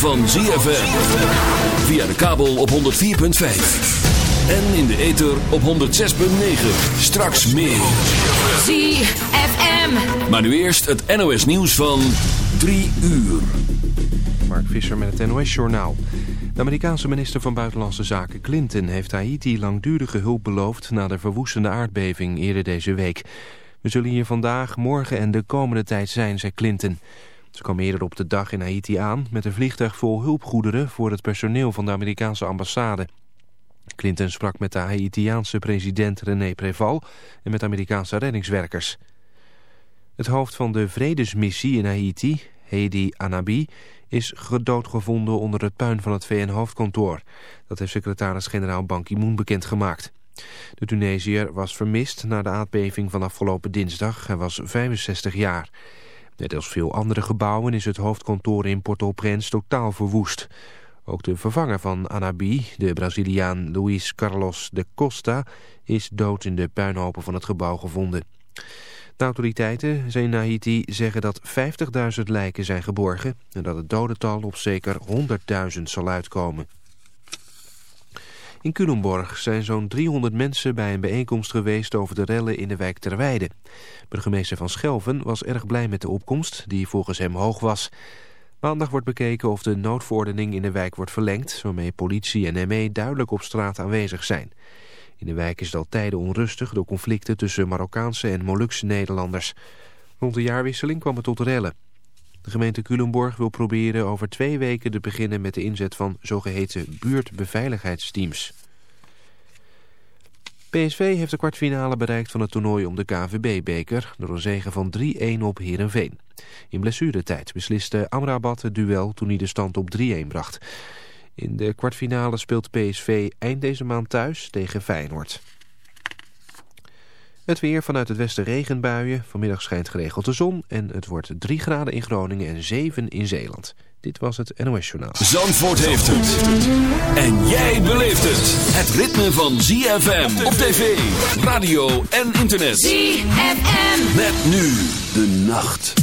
van ZFM. Via de kabel op 104.5. En in de ether op 106.9. Straks meer. ZFM. Maar nu eerst het NOS nieuws van 3 uur. Mark Visser met het NOS Journaal. De Amerikaanse minister van Buitenlandse Zaken Clinton heeft Haiti langdurige hulp beloofd na de verwoestende aardbeving eerder deze week. We zullen hier vandaag, morgen en de komende tijd zijn, zei Clinton. Ze kwam eerder op de dag in Haiti aan met een vliegtuig vol hulpgoederen voor het personeel van de Amerikaanse ambassade. Clinton sprak met de Haitiaanse president René Preval en met Amerikaanse reddingswerkers. Het hoofd van de vredesmissie in Haiti, Hedi Anabi, is gedoodgevonden onder het puin van het VN-hoofdkantoor. Dat heeft secretaris-generaal Ban Ki-moon bekendgemaakt. De Tunesiër was vermist na de aardbeving van afgelopen dinsdag. Hij was 65 jaar. Net als veel andere gebouwen is het hoofdkantoor in Port-au-Prince totaal verwoest. Ook de vervanger van Anabi, de Braziliaan Luis Carlos de Costa, is dood in de puinhopen van het gebouw gevonden. De autoriteiten in Haiti zeggen dat 50.000 lijken zijn geborgen en dat het dodental op zeker 100.000 zal uitkomen. In Culemborg zijn zo'n 300 mensen bij een bijeenkomst geweest over de rellen in de wijk Terweide. Burgemeester van Schelven was erg blij met de opkomst, die volgens hem hoog was. Maandag wordt bekeken of de noodverordening in de wijk wordt verlengd, waarmee politie en ME duidelijk op straat aanwezig zijn. In de wijk is het al tijden onrustig door conflicten tussen Marokkaanse en Molukse Nederlanders. Rond de jaarwisseling kwam het tot rellen. De gemeente Culemborg wil proberen over twee weken te beginnen met de inzet van zogeheten buurtbeveiligheidsteams. PSV heeft de kwartfinale bereikt van het toernooi om de KVB-beker door een zege van 3-1 op Heerenveen. In blessuretijd besliste Amrabat het duel toen hij de stand op 3-1 bracht. In de kwartfinale speelt PSV eind deze maand thuis tegen Feyenoord. Het weer vanuit het westen regenbuien. Vanmiddag schijnt geregeld de zon en het wordt 3 graden in Groningen en 7 in Zeeland. Dit was het NOS Journaal. Zandvoort heeft het. En jij beleeft het. Het ritme van ZFM op tv, radio en internet. ZFM. Met nu de nacht.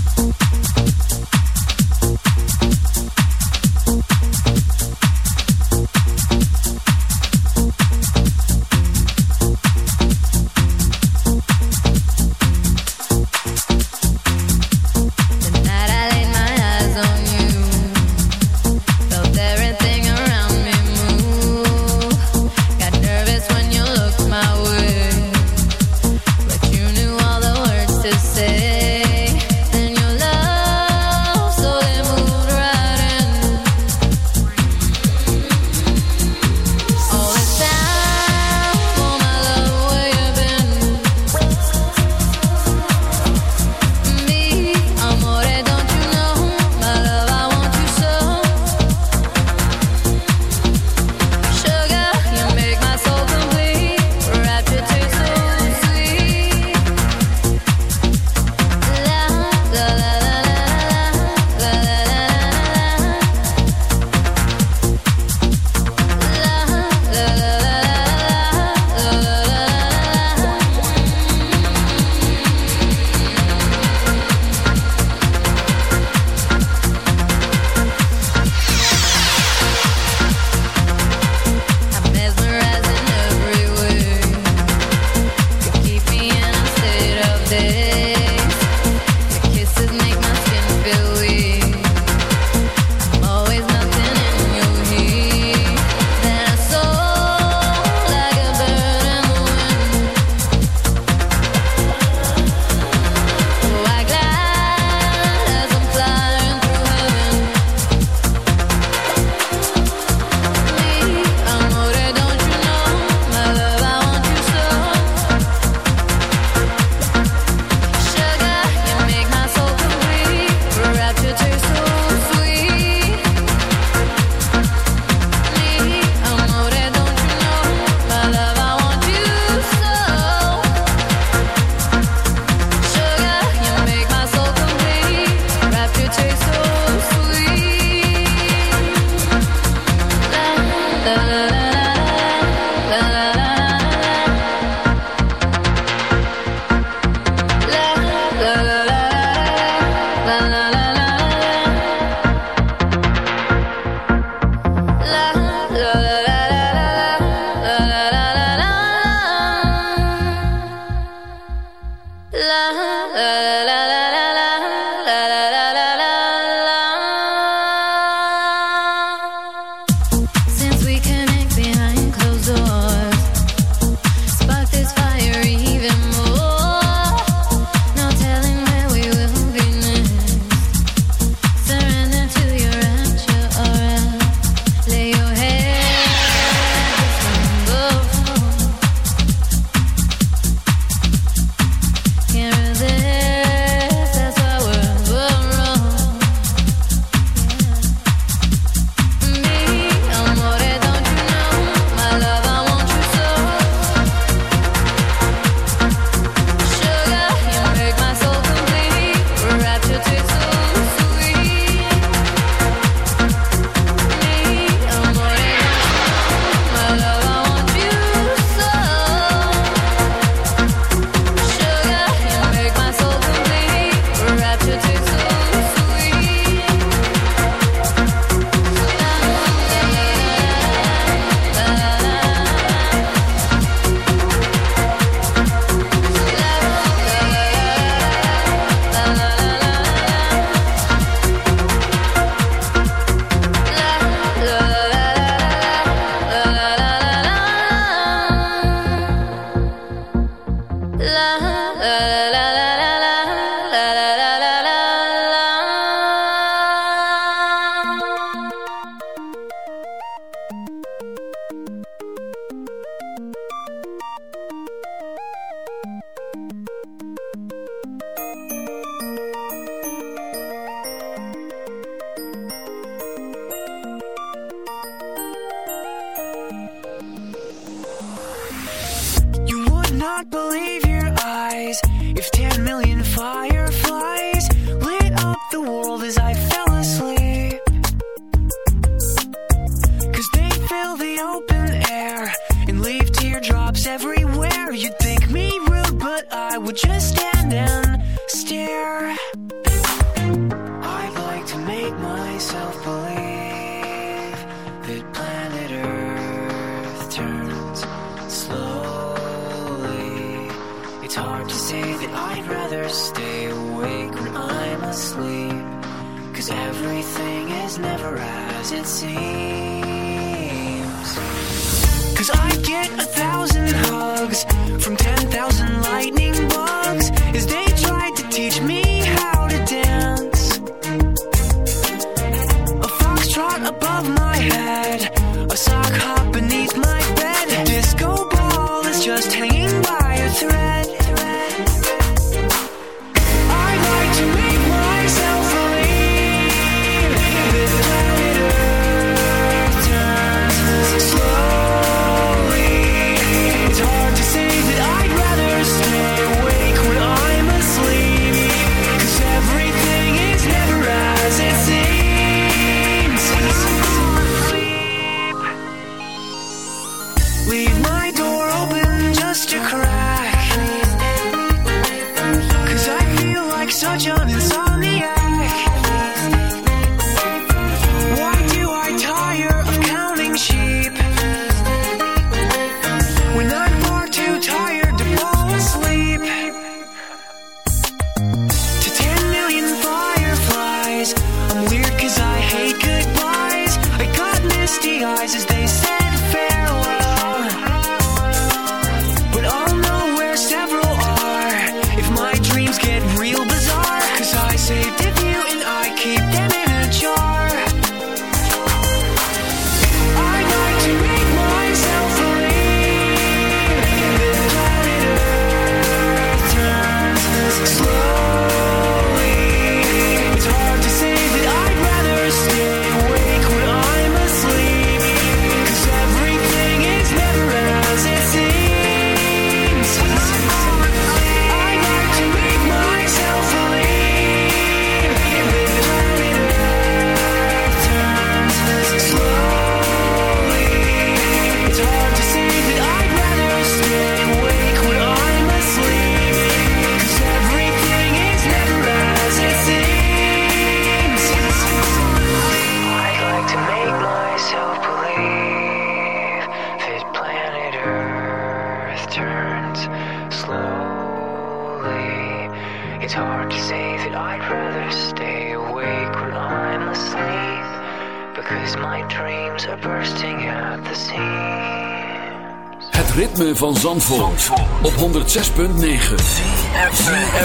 Op 106.9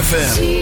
FM.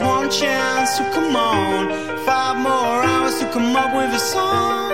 one chance, so come on. Five more hours to come up with a song.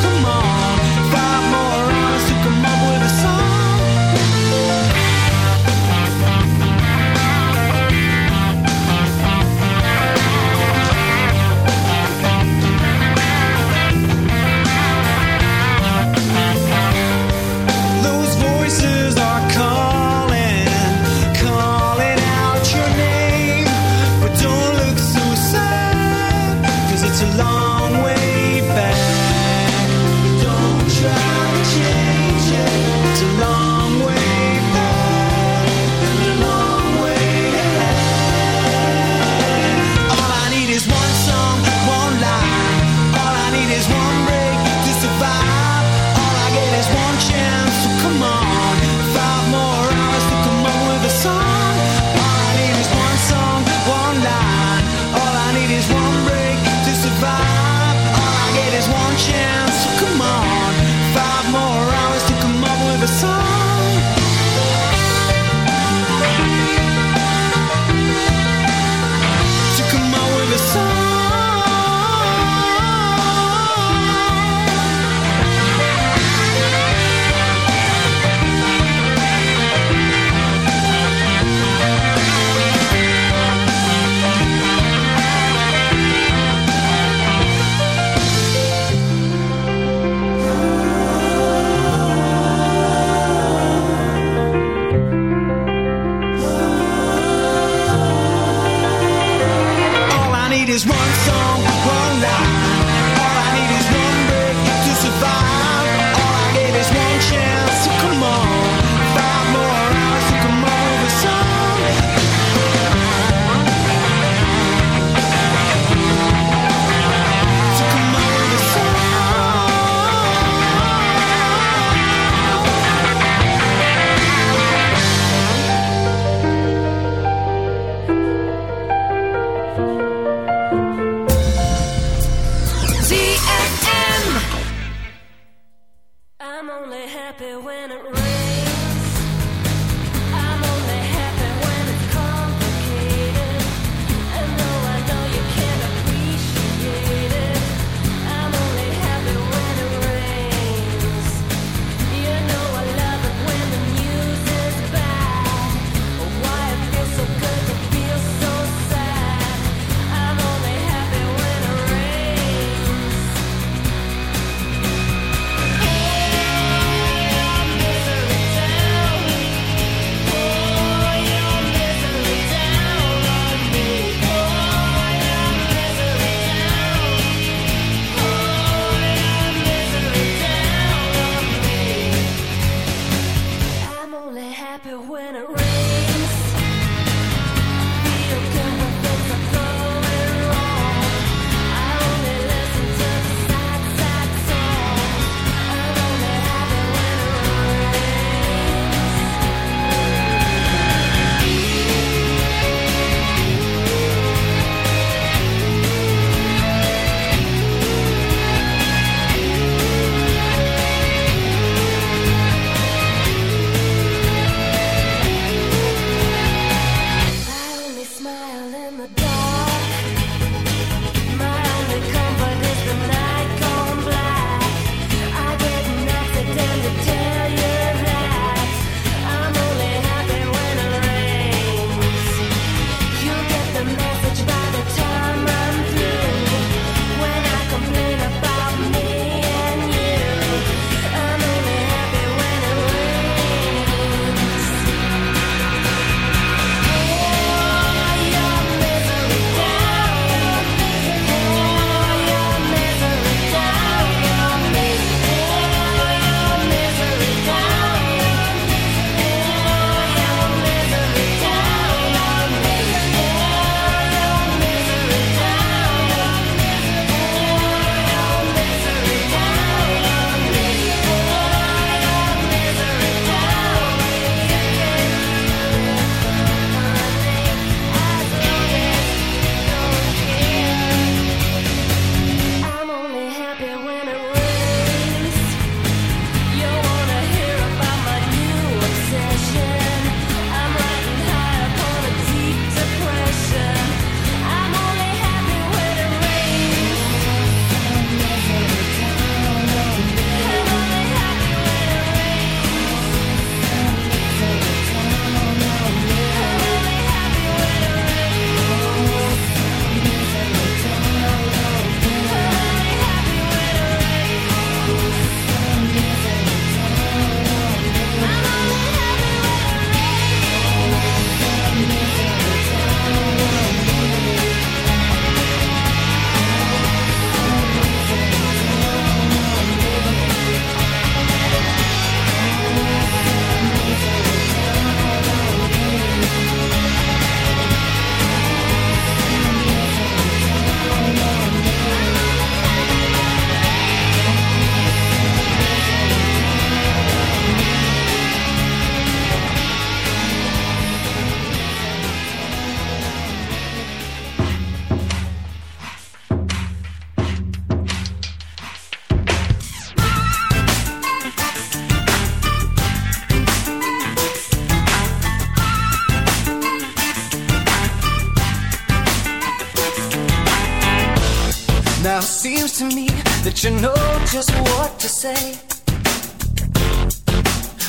that you know just what to say.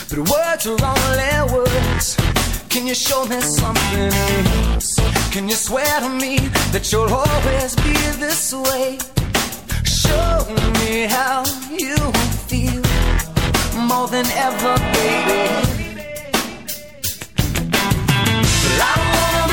But words are only words. Can you show me something else? Can you swear to me that you'll always be this way? Show me how you feel more than ever, baby. I don't wanna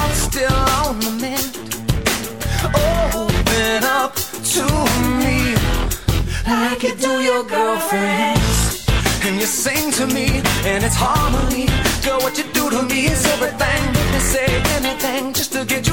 like you do your girlfriends. And you sing to me, and it's harmony. Girl, what you do to me is everything. Me say anything just to get you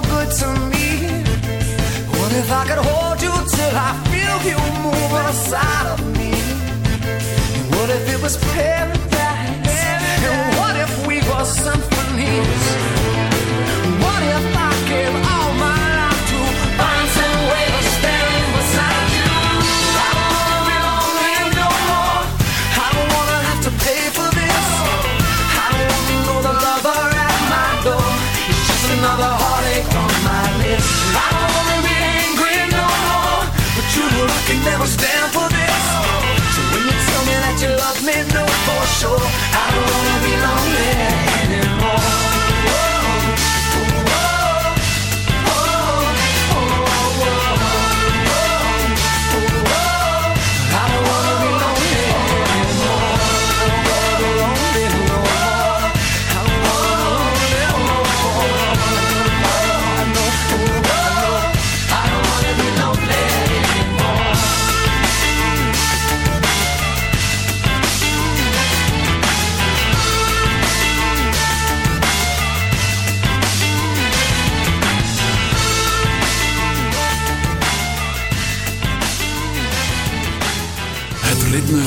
good to me? What if I could hold you till I feel you move inside of me? And what if it was paradise? And what if we were symphonies? Never stand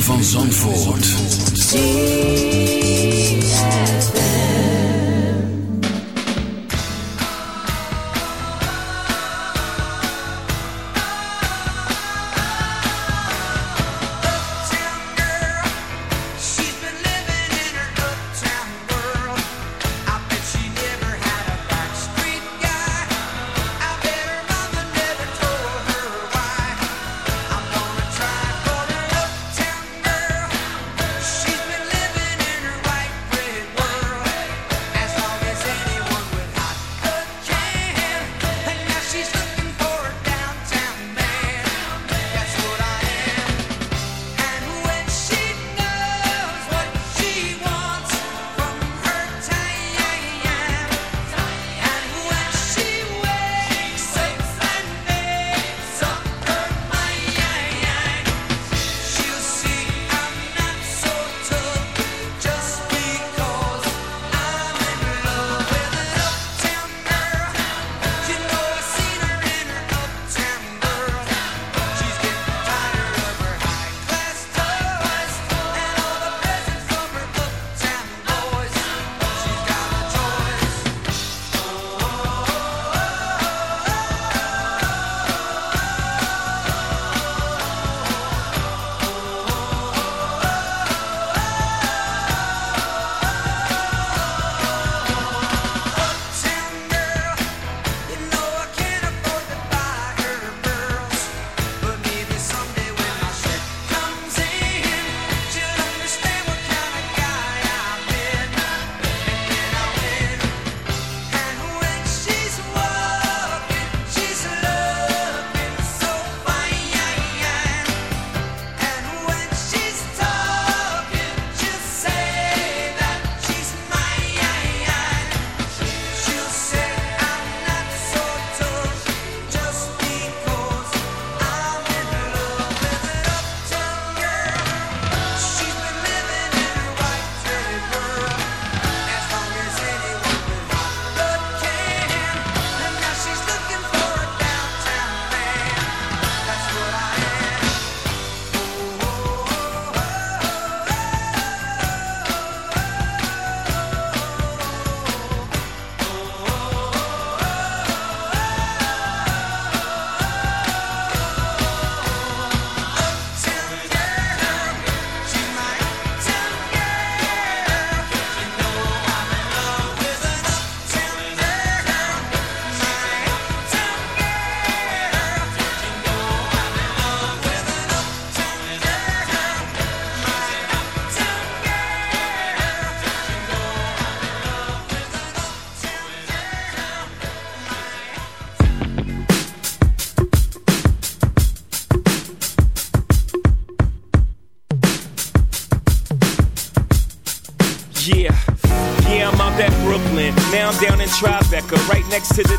van Zandvoort.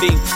bem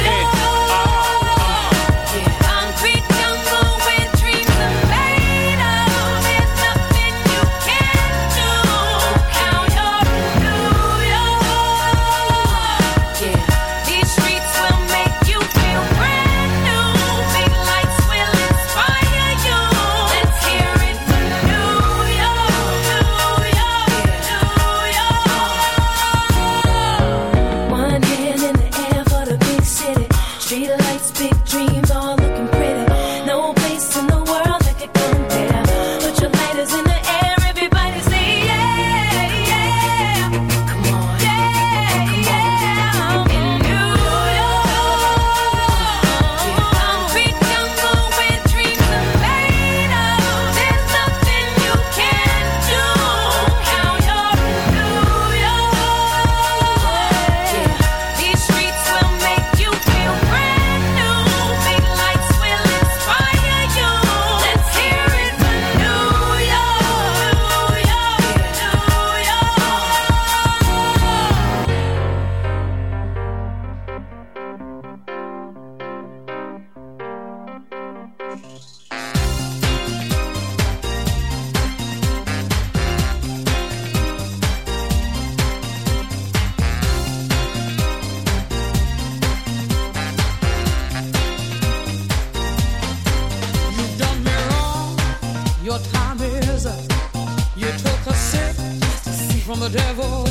Just who